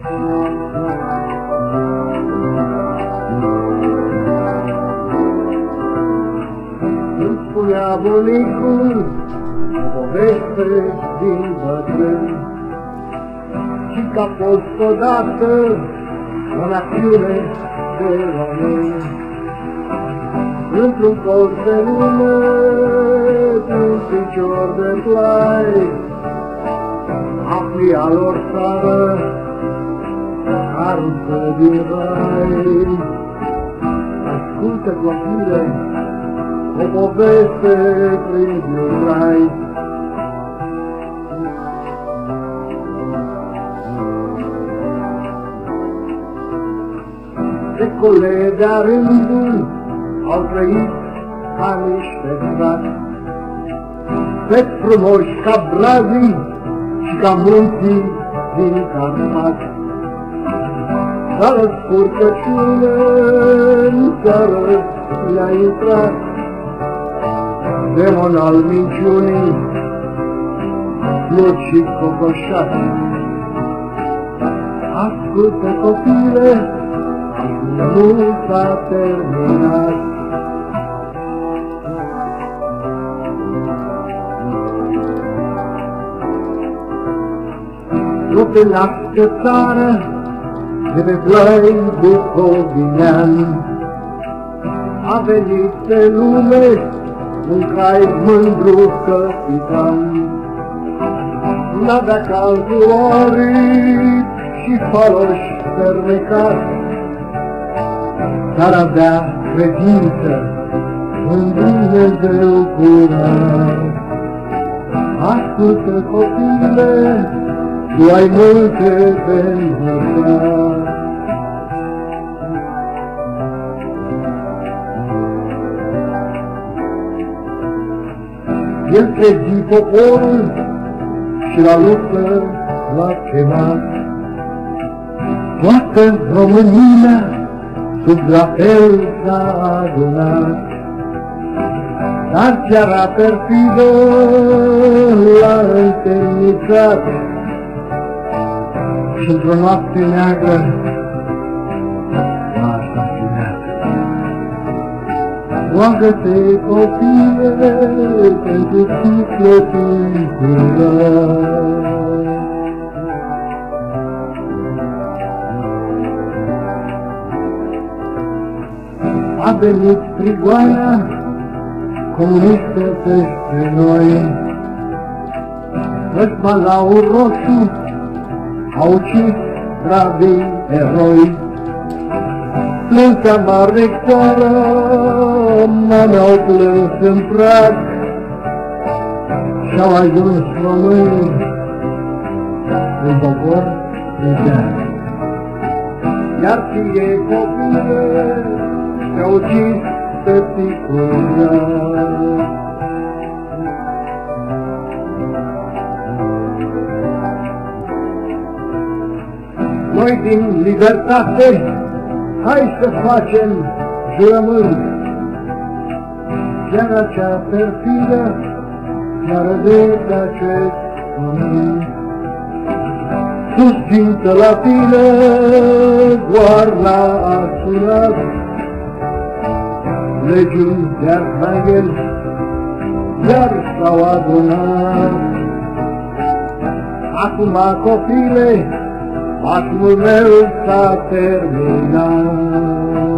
Îmi spunea bunicul o poveste din bătrân și că a fost odată o națiune de români. Într-un colț de lume, aruncă din rai. Ascultă, copile, o poveste prin un rai. Secole de-a rândul au trăit ca niște frați, pe frumoși ca brazii și ca munții din Carpați. Dar scurtăciune în țară le-a intrat, demon al minciunii, slut și cocoșat. Ascultă copile, nu s-a terminat. Nu te țară de pe plăi bucovinean. A venit pe lume un cai mândru capitan. N-avea calculorii și faloși fermecați, dar avea credință în Dumnezeu curat. Ascultă copile, tu hai molte vendite. Între popor și la luptă la chemat. Toată România sub drapel s-a adunat. Dar ce era perfidă l-a întâlnițat și într-o noapte neagră l-a asasinat. Roagă-te, copile, pentru sufletul curat. A venit prigoana comunistă peste noi. Ăștia la un roșu au ucis bravii eroi. Plânsa mare țară, mame au plâns în prag și-au ajuns românii în popor în deal. Iar ție copile și-au ucis tăticul Noi din libertate, hai să facem jurământ. Chiar acea perfidă ne-a rădit acest pământ. Susțintă la tine, goarna a sunat, legiuni de arhanghel, iar s-au adunat. Acum, copile, acum meu s-a terminat.